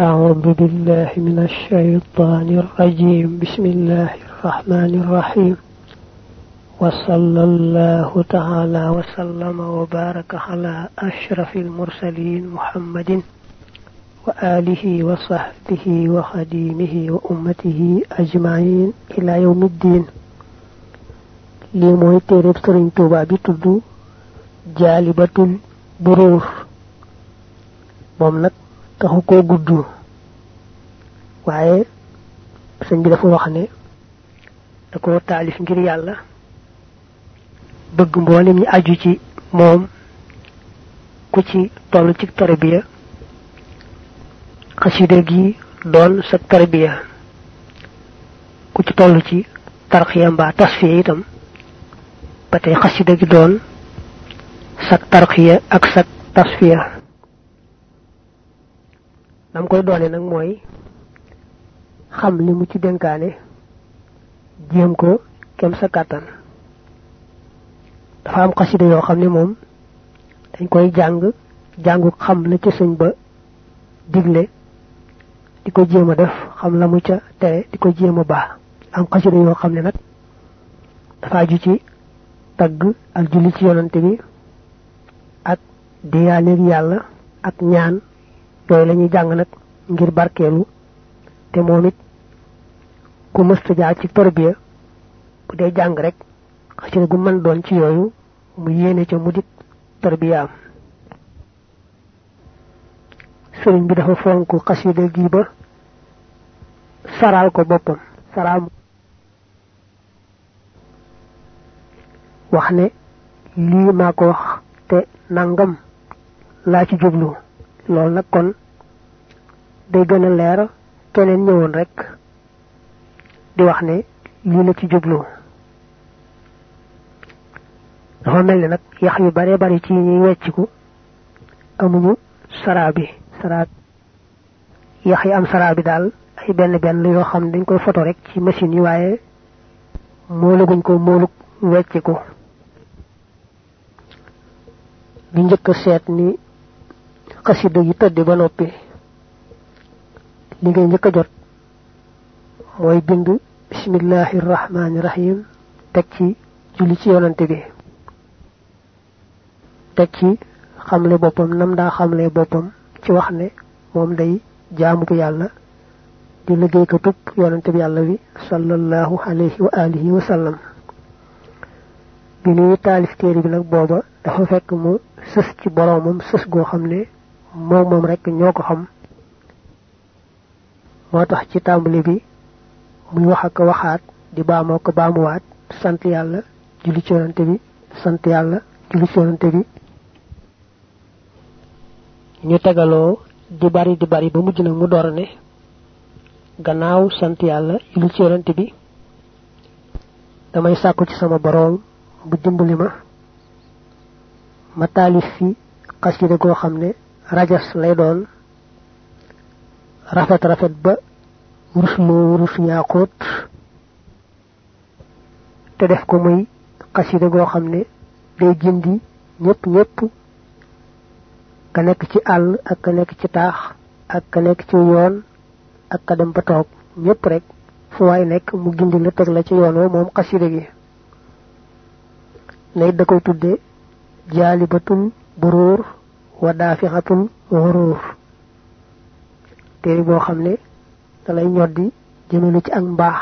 أعوذ بالله من الشيطان الرجيم. بسم الله الرحمن الرحيم. وصلى الله تعالى وسلم وبارك على أشرف المرسلين محمد وآله وصحبه وخديمه وأمته أجمعين إلى يوم الدين. لي موي تيرب سرين توبا بي تدو جالبة البرور taxu ko gudd. Waaye sëñ bi dafa wax ne da ko taalif ngir yàlla bëgg mboolem ñi aju ci moom ku ci toll ci tarbiya xasida gi doon sa tarbiya ku ci toll ci tarxiya tasfiya itam ba tey xasida gi doon sa tarxiya ak sa tasfiya. Nam koy doone nag mooy xam li mu ci dénkaane. Jéem ko kem sa kàttan. Dafa am xasida yoo xam ne moom dañ koy jàng jàngu xam la ca sëñ ba digle di ko jéem a def xam la mu ca tere di ko jéem a baax. Am xasida yoo xam ne nag dafa aju ci tagg ak julli ci yonante bi ak diyaaleeg yàlla ak ñaan. Yooyu la ñuy jàng nag ngir barkeelu te moom it ku mësta jaar ci tarbiya bu dee jàng rek xasida gu mën doon ci yooyu mu yéene ca mu dit tarbiyaam. Sëriñ bi dafa fonk xasida gi saral ko boppam saral wax ne lii ko wax te nangam laa ci jublu. Loolu nag kon day gën a leer keneen ñëwoon rek di wax ne lii la ci jublu. dafa mel ni nag yax yu bare bari ci ñuy wecciku amuñu saraa bi. saraa yax yi am saraa bi daal ay benn benn yoo xam ne dañ koy foto rek ci machine yi waaye moolaguñ ko moolug wecciku. bi njëkk seet ni xasida yi tëdd ba noppi li ngay njëkk a jot mooy bind bismillahi rahmaani rahim teg ci julli ci yonante bi. Teg ci xamle boppam nam daa xamle boppam ci wax ne day jaamu di ko yonante bi sallallahu alayhi wa alihi wa sallam. Bi nuy taalif téere bi nag booba dafa fekk mu sës ci boroomam sës rek xam moo tax ci tàmbali bi muy wax ak waxaat di baamoo ko baamuwaat sant yàlla julli ci yonante bi sant yàlla julli ci yonante bi. Ñu tegaloo di bari di bari ba mujj mu door ne gannaaw sant yàlla julli ci yonante bi damay sàkku ci sama boroom bu dimbali ma ma taalif fi xasida goo xam ne rajas lay doon rafet rafet ba wurus loo wurus yaaqoot te def ko muy xasida goo xam ne day jindi ñëpp ñëpp ka nekk ci àll ak ka nekk ci taax ak ka nekk ci yoon ak ka dem ba toog ñëpp rek fu mu gindi la la ci gi. Da tudde wa téere boo xam ne da lay ñoddi jëmelu ci ak mbaax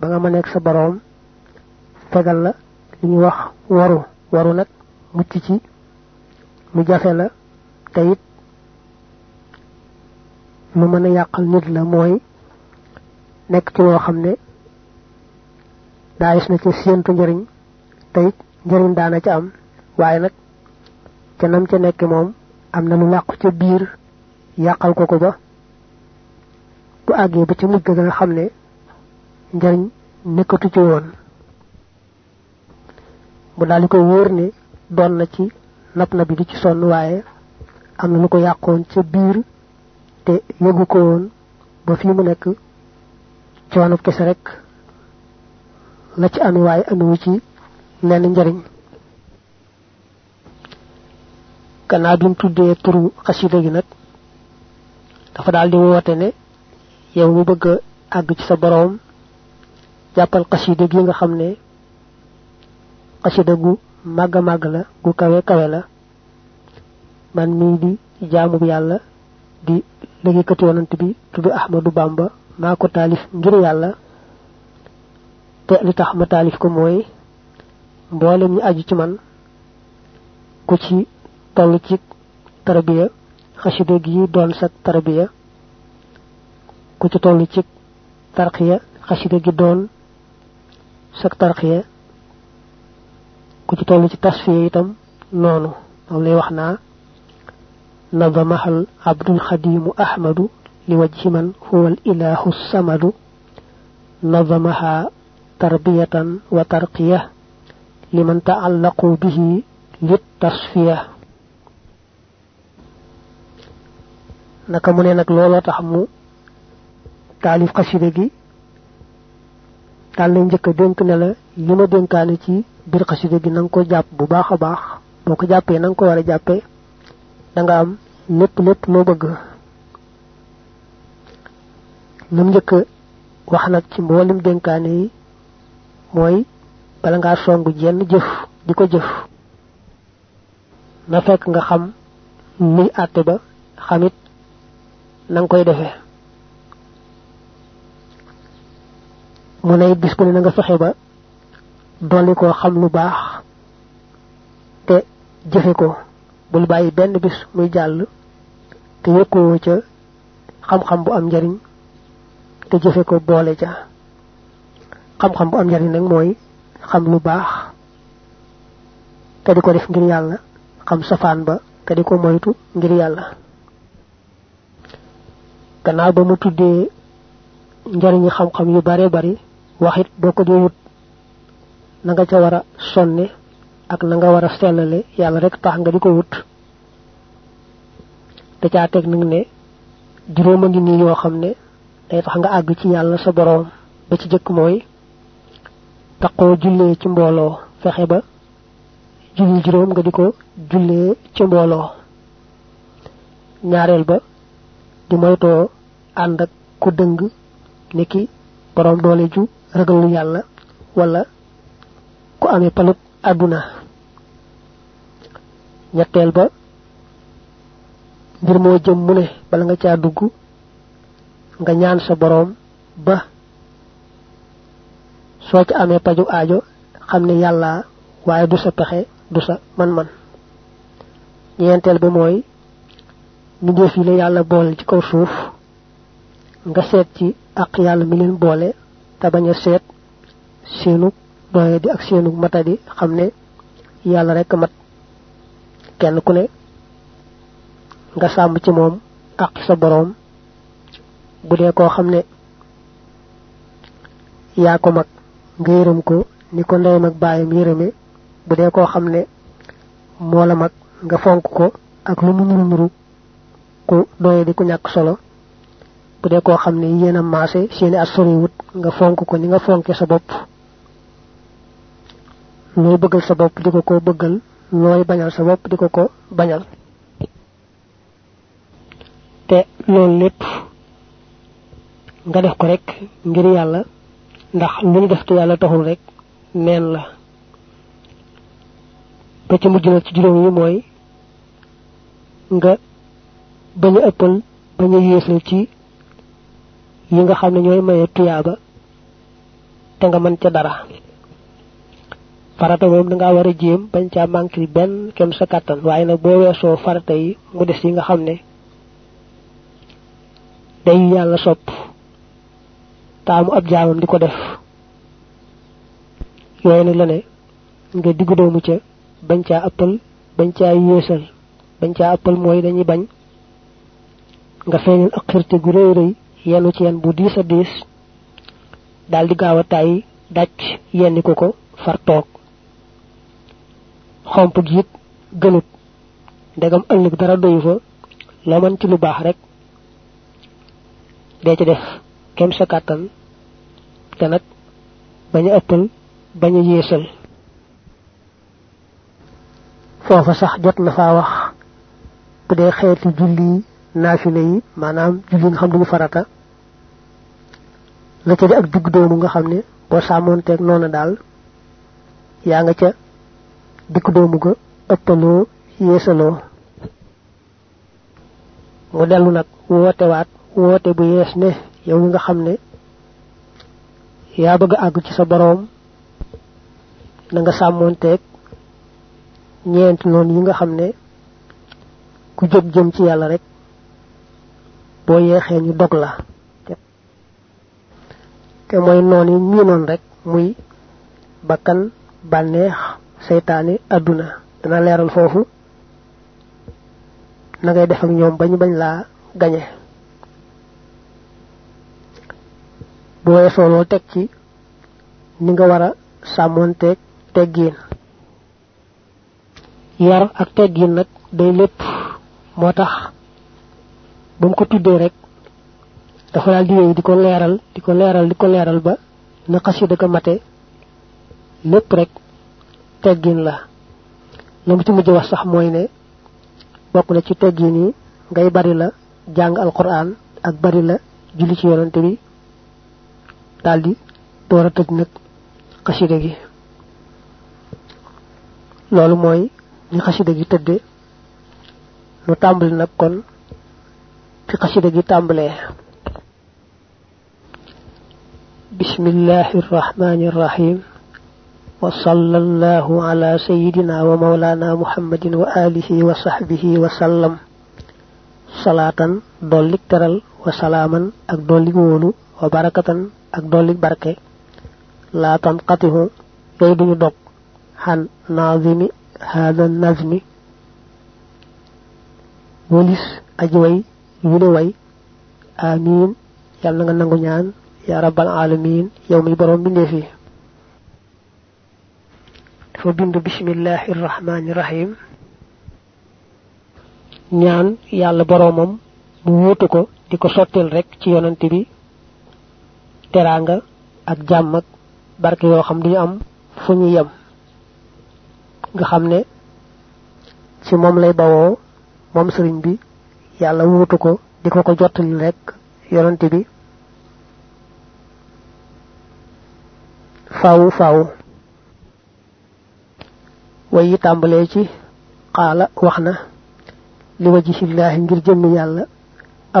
ba nga sa fegal la li ñuy wax waru. Waru nag mucc ci lu jafe la te it lu mën a yàqal nit la mooy nekk ci loo xam ne daayis na ci am. Waaye nag ca nam am na lu làqu biir ko ko ba bu àggee ba ca mujj ga nga xam ne njariñ nekkatu ci woon. mu daal ko wóor ne doon na ci nap na bi di ci sonn waaye am na lu ko yàqoon ca biir te yëgu ko woon ba fii mu nekk coono kese rek la ci ami waaye amiwu ci lenn njariñ. Bi mu tuddee turu xasida gi nag dafa daal di woote ne yow mu bëgg àgg ci sa boroom jàppal xasida gi nga xam ne xasida gu màgg màgg la gu kawe kawe la. Man mii di jaamu yàlla di liggéeykati yonant bi tudd ahmadu bamba maa ko taalif ngir yàlla. Te li tax ma taalif ko mooy mboolem ñi aju ci man ku ci toll ci tarbiya xasida gi doon sa tarbiya ku ci toll ci tarqiya xasida gi doon sa tarqiya ku ci toll ci tasfiya itam noonu moom lay wax naa نظمها العبد الخديم أحمد لوجه من هو الإله الصمد نظمها تربية وترقية لمن تعلقوا به للتصفية naka mu ne nag looloo tax mu taalif xasida gi daal lay njëkk dénk ne la li ma dénkaane ci biir xasida gi na nga ko jàpp bu baax a baax. Boo ko jàppee na nga ko war a jàppee da nga am lépp lépp loo bëgg. Lam njëkk wax nag ci mboolem dénkaane yi mooy bala ngaa song jenn jëf di ko jëf na fekk nga xam luy àtte ba xamit na nga koy defee mu ne bis bu ne nga fexe ba dolli koo xam lu baax te jëfe ko bul bàyyi benn bis muy jàll te yëkkoo ca xam-xam bu am njariñ te jëfe ko boole ca. Xam-xam bu am njariñ nag mooy xam lu baax te di ko def ngir yàlla xam safaan ba te di ko moytu ngir yàlla. Gannaaw ba mu tuddee njariñi xam-xam yu bare bari waxit boo ko dee wut na nga ca war a sonne ak na nga war a sellale yàlla rek tax nga di ko wut. Da caa teg nag ne juróom a ngi nii yoo xam ne day tax nga àgg ci yàlla sa boroom. Ba ci jëkk mooy taqoo jullee ci fexe ba julli nga di ko jullee ci mbooloo. Ñaareel ba di moytoo ànd ak ku dëng niki boroom doole ju ragalu yàlla wala ku amee palub àdduna. Ñetteel ba mbir moo jëm mu ne bala nga caa dugg nga ñaan sa boroom ba soo ca amee paju aajo xam ne yàlla waaye du sa pexe du sa man-man. Ñeenteel ba mooy mbindeef yi la yàlla boole ci kaw suuf nga seet ci ak yàlla mi leen te bañ a seet seenu doye di ak seenu matadi xam ne yàlla rek mat. Kenn ku ne nga sàmm ci moom ak sa boroom. Bu dee koo xam ne yaa ko mag nga yërëm ko ni ko ndeyam ak baayam yërëme. La mag nga fonk ko ak lu mu nuru ku doye di ku ñàkk solo bu dee koo xam ne yéen a maase seeni nga fonk ko ni nga fonke sa bopp. Looy bëggal sa bopp di ko bëggal looy bañal sa bopp di ko bañal. Te loolu lépp nga def ko rek ngir yàlla ndax lu def te yàlla taxul rek neen la. Ba ci mujj ci juróom yi mooy nga bañ a ëppal bañ a yéesal ci yi nga xam ne ñooy maye tuyaaba te nga mën ca dara. Farata moom da ngaa war a bañ caa manqué benn kem sa kàttan. Waaye nag boo weesoo farata yi mu des yi nga xam ne day yàlla sopp. Taamu ab jaamam di ko def. Yooyu nag la ne nga diggu doomu ca bañ caa ëppal bañ caa yéesal. Bañ caa ëppal mooy dañuy bañ nga feeñal ak xirte gu rëy rëy yenu ci yenn bu diis a diis daal di gaaw a tàyyi dàcc yenni ko ko far toog xomp gi it gënut ndegam ëllëg dara doyu fa loo mën ci lu baax rek. Dee ci def kem sa kàttan te nag bañ a ëppal bañ a yéesal. Foofa sax jot na faa wax bu dee xeeti julli yi julli nga xam duñu farata la ca di ak digg doomu nga xam ne boo sàmmoonteeg noonu daal yaa nga ca digg doomu ga ëppaloo yeesaloo. Mu dellu nag woote waat woote bu yees ne yow nga xam ne yaa bëgg àgg ci sa boroom na nga sàmmoonteeg ñeenti noonu yi nga xam ne ku jóg jëm ci yàlla rek boo yeexee ñu dog la te mooy noon yi miinoon rek muy bakkan bànneex seytaane àdduna dana leeral foofu na ngay def ak ñoom bañ bañ gañe. Bu weesoo loolu teg ci ni nga war a sàmmoonteeg teggiin yar ak teggiin nag day lépp moo tax ba mu ko tuddee rek dafa daal di di ko leeral di ko leeral di ko leeral ba na xasida ko mate lépp rek teggin la. La mu ci mujj wax sax mooy ne bokk na ci teggin yi ngay bari la jàng alquran ak bari la julli ci yonante bi daldi door a tëj nag xasida gi. Loolu mooy ni xasida gi tëdde nu tàmbali nag kon fi xasida gi tàmbalee bismillahi irrahmani irrahim wa sallallahu ala sayidina wa maulana muhammadin wa alihi wa sahbihi wa sallam. Salaatan dollik teral wa salaaman ak dollik wóolu wa barakatan ak dollik barke. Laa tanqatihu yooyu duñu dog xan naazimi hada nazmi. Wolis aji way yule way. Amin. Yàlla nga nangu ñaan ya rabbal alamin yow mi borom bindee fi dafa bind bismillahi rahmani rahim ñaan yàlla boromam mu wuutu ko di ko sottil rek ci yonante bi teranga ak jàmm ak barke yoo xam duñu am fu ñu yem. Nga xam ne ci moom lay bawoo moom sëriñ bi yàlla wuutu ko di ko jottali rek yonante bi faawu faawu way tàmbalee ci xaala wax na li wajihillaahi ngir jëmm yàlla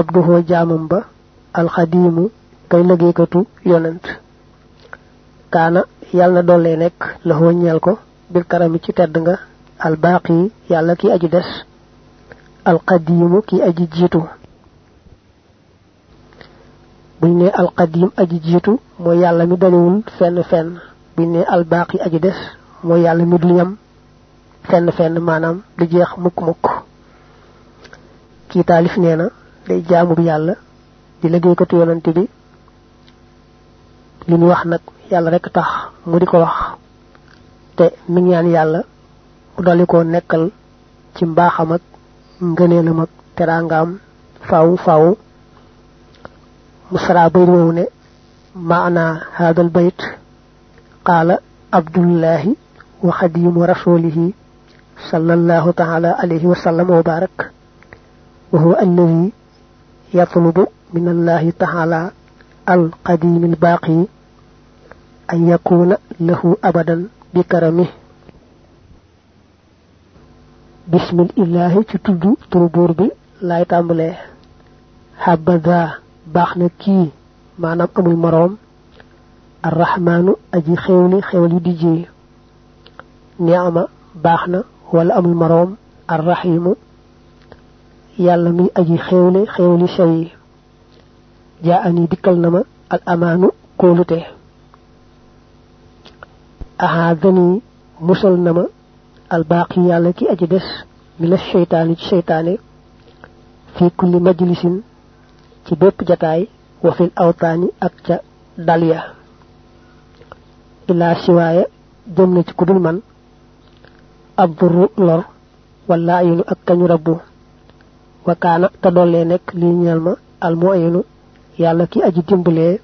abduhoo jaamam ba alxadiimu kay liggéeykatu yonent kaana yàlla na dollee nekk la hoo ñeel ko bil karami ci tedd nga albaaqi yàlla ki aji des alqadiimu ki aji jiitu buñ ne alqadim aji jiitu mooy yàlla mi daliwul fenn fenn. Buñ ne albaqi aji des mooy yàlla mi dul yam fenn fenn maanaam du jeex mukk mukk. Kii taalif nee na day yàlla di liggéeykatu yonante bi. Li ñu wax nag yàlla rek tax mu di ko wax. Te mi ñaan yàlla mu dolli ko nekkal ci mbaaxam ak ak teraangaam faaw faaw مسرى بيرون معنى هذا البيت. قال عبد الله وخديم رسوله صلى الله تعالى عليه وسلم وبارك. وهو الذي يطلب من الله تعالى القديم الباقي أن يكون له أبدا بكرمه. بسم الله. تتدو تربور بي لا يتعمله حبذا. باخنا كي مانام ابو المروم الرحمن أجي خيولي خيول ديجي نعمه باخنا ولا ابو المروم الرحيم يالا مي أجي خيولي خيولي شي جاءني ديكل نما الامان كولوتي أهذني مسل الباقي يالا كي أجي ديس من الشيطان الشيطاني في كل مجلس ci bépp jataay wa fil awtaani ak ca dalya ila siwaaya jëm na ci kudul man abduru lor wala ayinu ak kañu rabbu. Wa kaana te dollee nekk li ñeel ma al mu ayinu yàlla ki aji dimbalee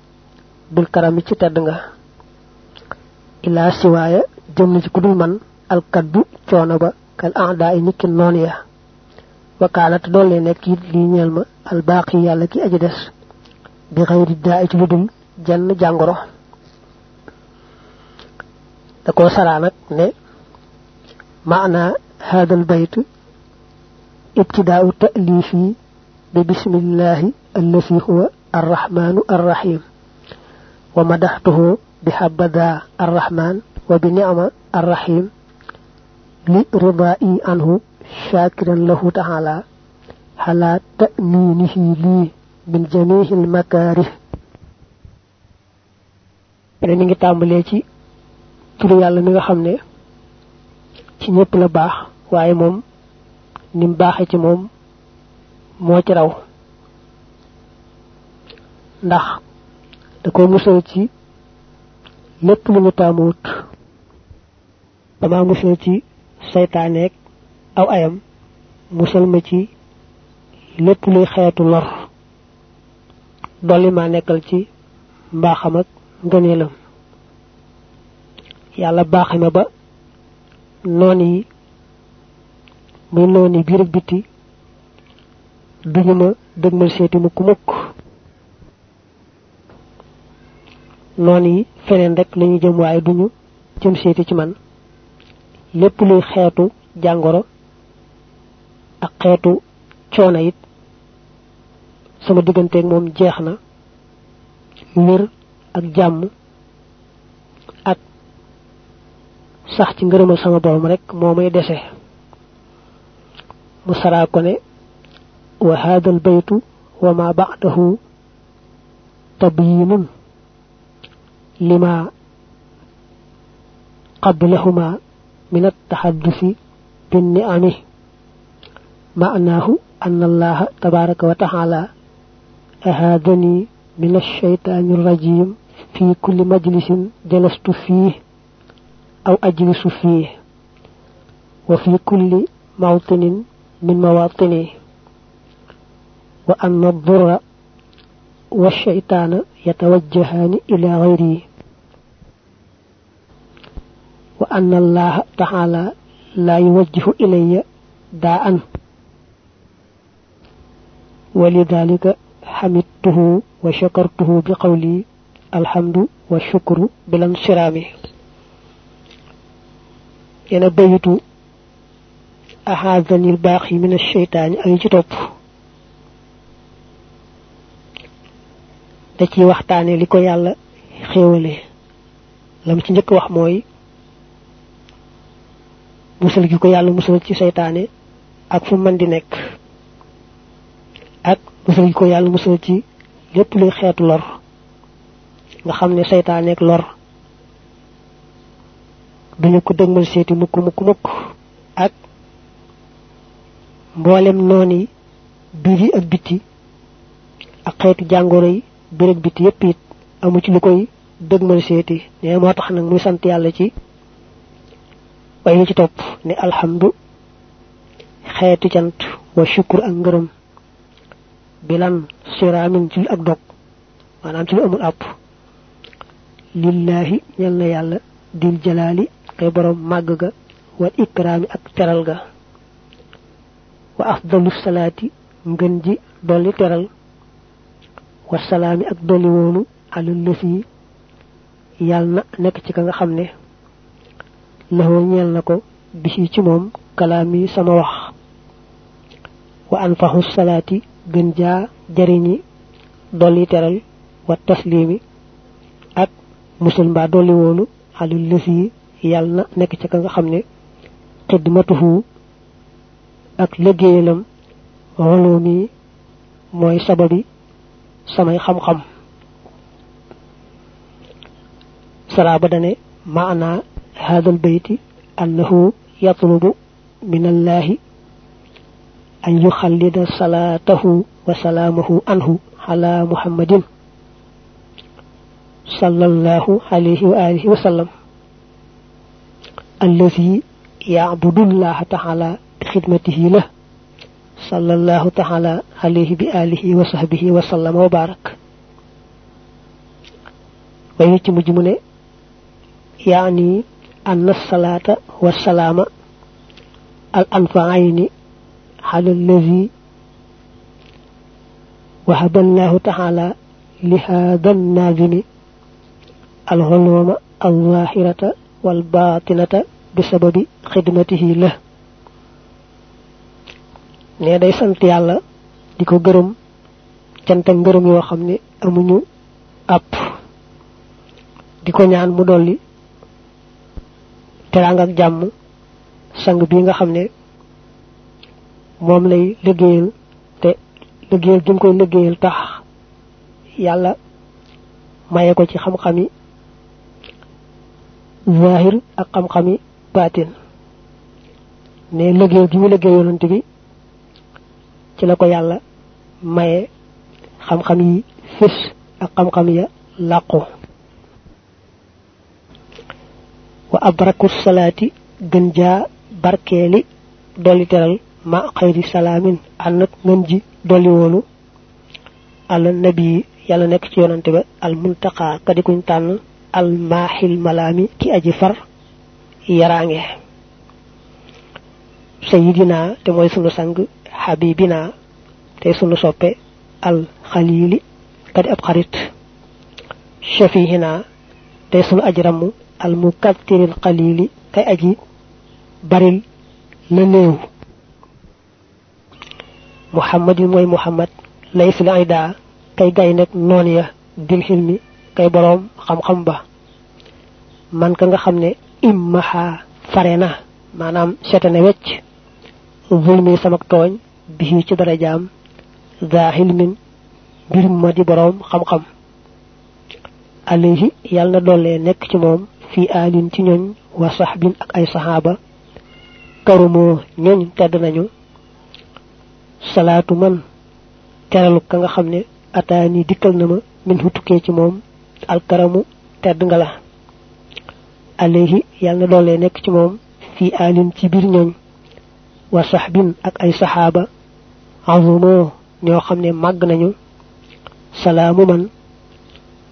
bil karami ci tedd nga. Ila siwaaya jëm na ci kudul man al kaddu coono ba kal aada ay niki noon ya wa kaanat doole nekk it lii ñeel ma albaaqi yàlla ki aji des bi xayri daa ci lu dul jenn jàngoro da koo saraa nag ne maana hada albayt ibtidaau ta'lifi bi bismillahi allati huwa arrahmanu arrahim wa madaxtuhu bi habada arrahman wa bi ni'ma arrahim li ridaa'i anhu shakiran lahu ta'ala ala ta'minihi li min jamihi almakarih ne ni ngi tàmbalee ci. Turu yàlla mi nga xam ne ci ñëpp la baax waaye moom ni mu baaxee ci moom moo ci raw ndax da ko musal ci lu ñu dama ci aw ayam musal ma ci lépp luy xeetu lor dolli ma nekkal ci mbaaxam ak ngëneelam. Yàlla baaxe ma ba noon yi muy noon yi biir ak biti duñu ma dëgmal seeti mukk mukk. Noon yi feneen rek lañu jëm waaye duñu jëm seeti ci man. Lépp luy xeetu jàngoro ak xeetu coono it sama digganteeg moom jeex na wér ak jàmm ak sax ci ngërëmal sama borom rek moo may dese mu saraa ko ne wa hada albaytu wa ma ba'dahu tabyinun lima qablahuma من التحدث بالنعم معناه أن الله تبارك وتعالى أهادني من الشيطان الرجيم في كل مجلس جلست فيه أو أجلس فيه وفي كل موطن من مواطني وأن الضر والشيطان يتوجهان إلى غيري وأن الله تعالى لا يوجه إلي داء. ولذلك حمدته وشكرته بقولي الحمد والشكر بالانصرام ينا بيت أحاذني الباقي من الشيطان أي جتوب da ci waxtaane li ko yàlla xéewale lam ci njëkk wax mooy musal gi ko yàlla musal ci seytaane ak fu mën di nekk ak musal ko yàlla musal ci lépp luy xeetu lor nga xam ne ak lor duñu ko dëgmal seeti mukk mukk mukk ak mboolem nooni biir yi ak biti ak xeetu jàngoro yi biir ak biti yépp it amu ci lu koy dëgmal seeti ne moo tax nag muy sant yàlla ci way ci topp ne alhamdu xeetu cant wa shukur ak ngërëm bilan siraamin ci ak dog. Maanaam ci amul àpp. Lillahi ñal na yàlla dil jalaali kay borom màgg ga wal ikraami ak teral ga. Wa afdalu salaati ngën ji dolli teral. Wa salaami ak dolli woonu alal lësi yàlla na nekk ci ka nga xam ne laxoo ñeel na ko bisi ci moom kalaami sama wax. Wa anfaxu salaati gën jaa jariñi dolli teral wa taslimi ak musul mbaa dolli woonu alal lësi yàlla na nekk ci ka nga xam ne xidmatuhu ak liggéeyalam xoloomi mooy sababi samay xam-xam saraaba dane maana هذا البيت أنه يطلب من الله أن يخلد صلاته وسلامه عنه على محمد صلى الله عليه وآله وسلم. الذي يعبد الله تعالى بخدمته له صلى الله تعالى عليه بآله وصحبه وسلم وبارك. ويتم جمله يعني أن الصلاة والسلام الأنفعين على الذي وهب الله تعالى لهذا الناظم العلوم الظاهرة والباطنة بسبب خدمته له ne day sant yàlla di ko gërëm canta ngërëm yoo xam ne amuñu àpp di ko ñaan mu dolli teranga ak jàmm sang bi nga xam ne moom lay liggéeyal te liggéeyal gi koy liggéeyal tax yàlla maye ko ci xam-xami zahir ak xam-xami batin ne liggéeyal gi mu liggéey yonent bi ci la ko yàlla maye xam-xam fis ak xam-xam ya làqu. Wa abraku salaati gën jaa barkeeli teral ma xayri salaamin ànd ak ngën ji dolli woolu al nabi yàlla nekk ci yonante ba al muntaqa kadi kuñ tànn al maaxil malaami ki aji far yaraange sayidina te mooy sunu sang habibina te sunu soppe al khalili kadi ab xarit shafihina te sunu ajramu al mukattiril qalili kay aji baril la néew محمد موي محمد ليس لعيدا كي غاي نك نونيا دين خيلمي كي بروم خم خم با مان كاغا خامني امها فارينا مانام شتنا ويتش ظلمي سمك توغ بي سي دارا جام ظاهل من بير مودي بروم خم خم عليه يالنا دولي نك سي موم في آلين تي نون وصحبين اك اي صحابه كرمو نون تاد نانيو salaatu man teralu ka nga xam ne ataani dikkal na min hutukkee ci moom alkaramu tedd nga la. Alayhi yàlla na doole nekk ci moom fi alin ci wa sahbin ak ay sahaba azumoo ñoo xam màgg nañu. Salaamu man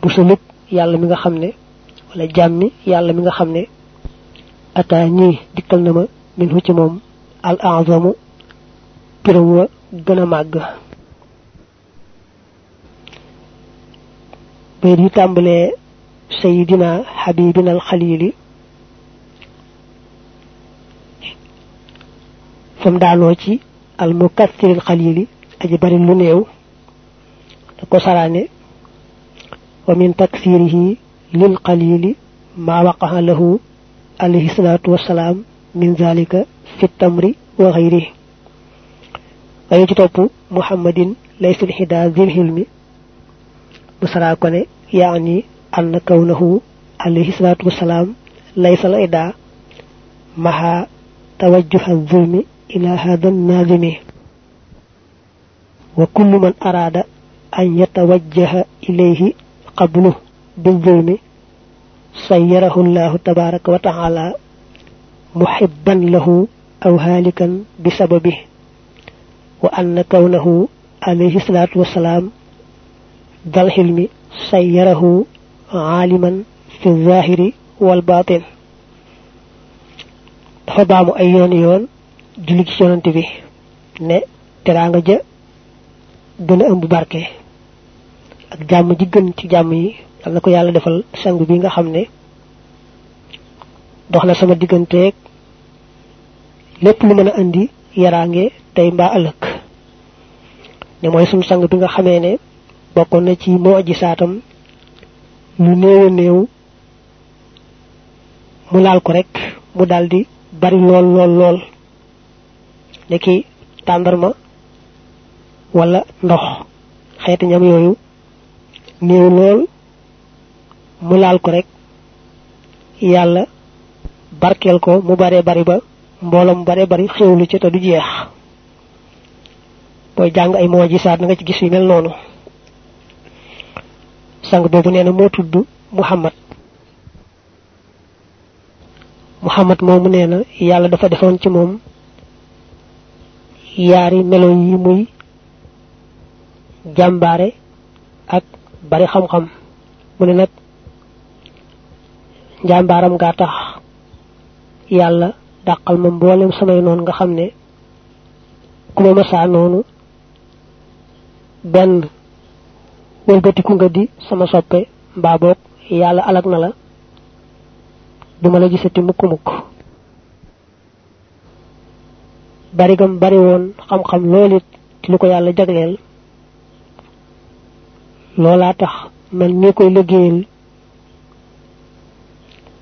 bu sulub yàlla mi nga xam ne wala jàmmi yàlla mi nga xam ne min hu ci al azamu wa gën a màgg bay di tàmbalee sayidina habibina al xalili fam daanoo ci al mukathir al khalili aji bari lu neew da ko sarane wa min takthirihi lil qalili ma waqaha lahu alayhi salatu wassalam min zalika fi tamri wa ghayrihi waye ci top muhammadin laysa al hida dhil hilmi musara ko ne yaani an kawnahu alayhi salatu wassalam laysa al ida maha توجه الظلم إلى هذا الناظم وكل من أراد أن يتوجه إليه قبله بالظلم سيره الله تبارك وتعالى محبا له أو هالكا بسببه وأن كونه عليه الصلاة والسلام ذا الحلم سيره عالما في الظاهر والباطن. فبا مو اي يون يون جوليك سيونتي بي ني تيراغا جا دنا امب باركي اك جام جي گن تي جام يي يالا كو يالا ديفال سانغ بيغا خامني دوخنا سما ديگنتك لپ لي مانا اندي يراغي تاي مبا الك ne mooy suñu sang bi nga xamee ne bokkoon na ci moo ji saatam lu néew mu laal ko rek mu daldi bari lool lool lool. Niki tandarma wala ndox xeeti ñam yooyu néew lool mu laal ko rek yàlla barkeel ko mu bare bari ba mboolom bare bari xewlu ci te du jeex booy jàng ay moo ji saat nga ci gis yu mel noonu. Sang boobu nee na moo tudd muhammad. Muhammad moomu nee na yàlla dafa defoon ci moom yaari melo yi muy jàmbaare ak bari xam-xam. Mu ne nag njàmbaaram gaa tax yàlla dàqal ma mboolem samay noon nga xam ne ku ma masaa noonu benn. Wëlbatiku nga di sama soppe mbaa boog yàlla alag na la. Duma la gisati mukk mukk. Barigam bari woon xam-xam loolit lu ko yàlla jagleel. Loolaa tax man ñi koy liggéeyal.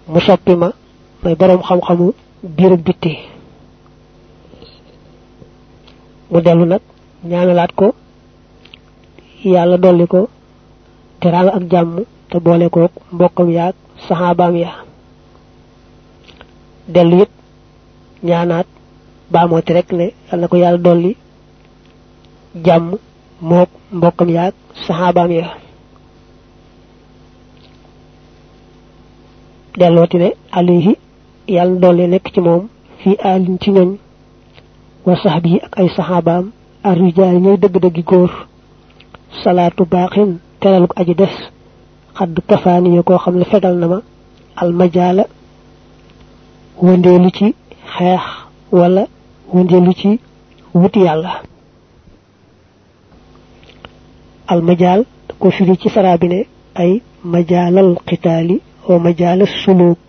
Mu soppi ma may boroom xam-xamu biir ak bitti. Mu dellu nag ñaanalaat ko yàlla dolli ko teraanga ak jàmm te ko mbokkam yaag ya. Dellu it ñaanaat baamooti rek ne yàlla ko yàlla dolli jàmm mook mbokkam ya. Dellooti ne alayhi yàlla dolli nekk ci moom fii alin ci ñoñ wa saxbi ak ay saxaabaam góor salaatu baaxin teraluk aji des xadd kafaani yo koo fegal na ma almajaala wëndeelu ci xeex wala wëndeelu ci wuti yàlla almajaal ko firi ci saraabi ne ay majaalal qitaali wa majaala suluk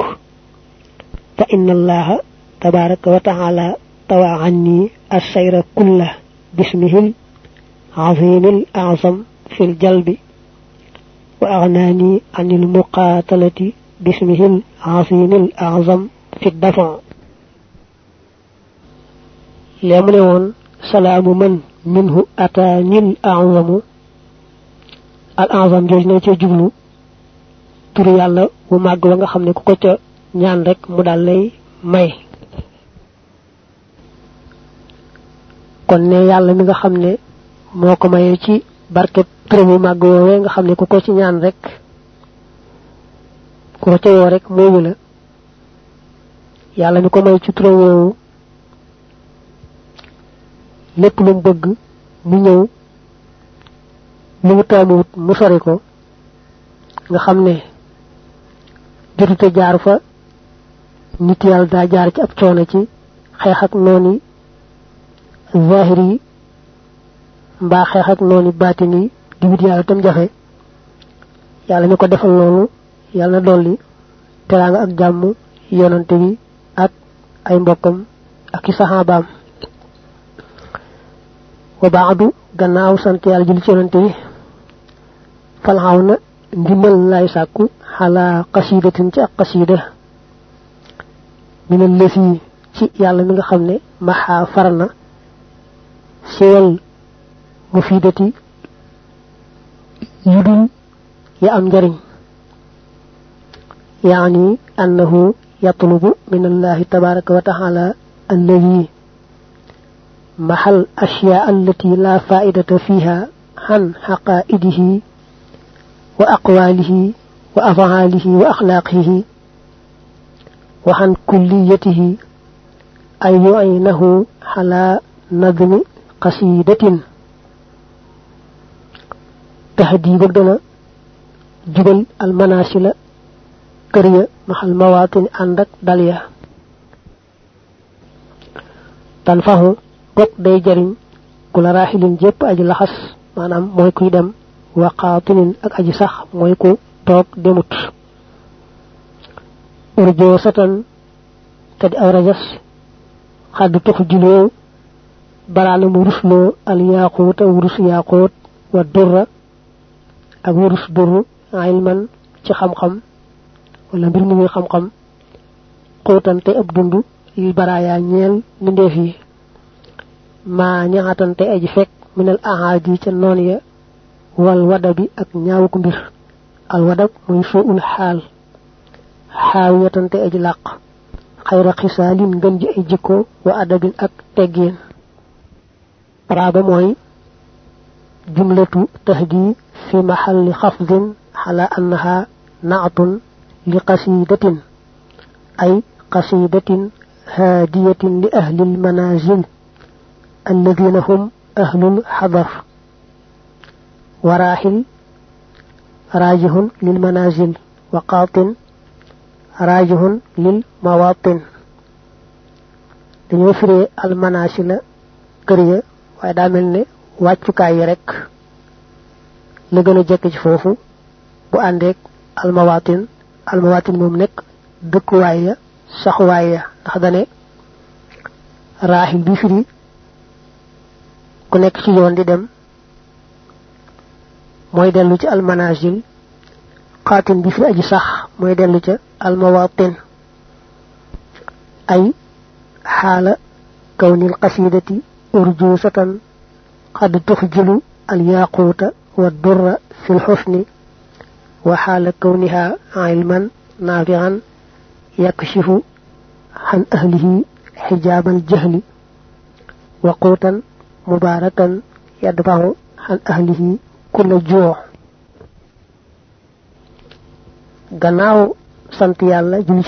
fa inna allaha tabaraka wa taala tawa anni assayra kulla bismihil azimil azam fil jalbi wa aghnani anil muqatalati bismihil azimil azam fi dafa lemu ne woon salaamu man minhu ataanil azamu al azam jooju na ca jublu. Turu yàlla bu màgg wa nga xam ne ku ko ca ñaan rek mu daal lay may. Kon ne yàlla mi nga xam ne moo ko mayee ci barke turam bu màgg woowee nga xam ne ku ko ci ñaan rek ku ko ca woo rek moomu la. Yàlla mi ko may ci turam woowu lépp lu mu bëgg mu ñëw mu mu sori ko nga jaar fa nit jaar ci ab ci ak mbaa xeex ak nooni baatin di wut yàlla tam jafe yàlla mi ko defal loolu yàlla na dolli teraanga ak jàmm yonante bi ak ay mbokkam ak i saxaabaam. wa baadu gannaaw sant yàlla julli ci yonante bi falxaw na ndimbal lay sàkku xalaa xasiidatin ci ak xasiida minal lësi ci yàlla mi nga xam ne maxaa yu dul ya am annahu yatlubu min allahi tabaraka wa taala alladi محل أشياء التي لا فائدة فيها عن حقائده وأقواله وأفعاله وأخلاقه وعن كليته. أن يعينه على نظم قصيدة. tahdi boog dana jubal al manashila kariya mahal mawatin andak dalya ànd ak ya. tan fahu day jarin kula rahilin jep aji lahas manam moy kuy dem wa qaatinin ak aji sax moy ko tok demut. Urjo satan kad awrajas khad xaddu jilo baralum baraana mu rusloo al yaaquuta wurus wa durra ak wurus durru ilman ci xam-xam wala mbir mu muy xam-xam xóotante ab dund lil baraayaa ñeel mbindeef yi. Maa ñaxatante aji fekk minal ahadi ca noon ya wal wada bi ak ñaawuk mbir. Al wadab muy suul xaal xaawiyatante aji làq xayra xisaalin ngën ji ay jikko wa adabin ak teggeen raaba mooy jumlatu tahdi في محل خفض على أنها نعت لقصيدة أي قصيدة هادية لأهل المنازل الذين هم أهل الحضر. وراحل راجه للمنازل وقاط راجه للمواطن. dañoo المناشل قرية la kër ya la gën a jekk ci foofu bu àndeek almawatin almawatin moom nekk dëkkuwaay ya saxuwaay ya ndax dane raaxil bi firi ku nekk ci yoon di dem mooy dellu ci almanazil qaatin bi fi aji sax mooy dellu ca almawatin ay xaala kawnil qasidati urjuusatan qad tuxjilu alyaquuta والدر في الحسن وحال كونها علما نافعا يكشف عن أهله حجاب الجهل وقوتا مباركا يدفع عن أهله كل جوع. Gannaaw sant yàlla julli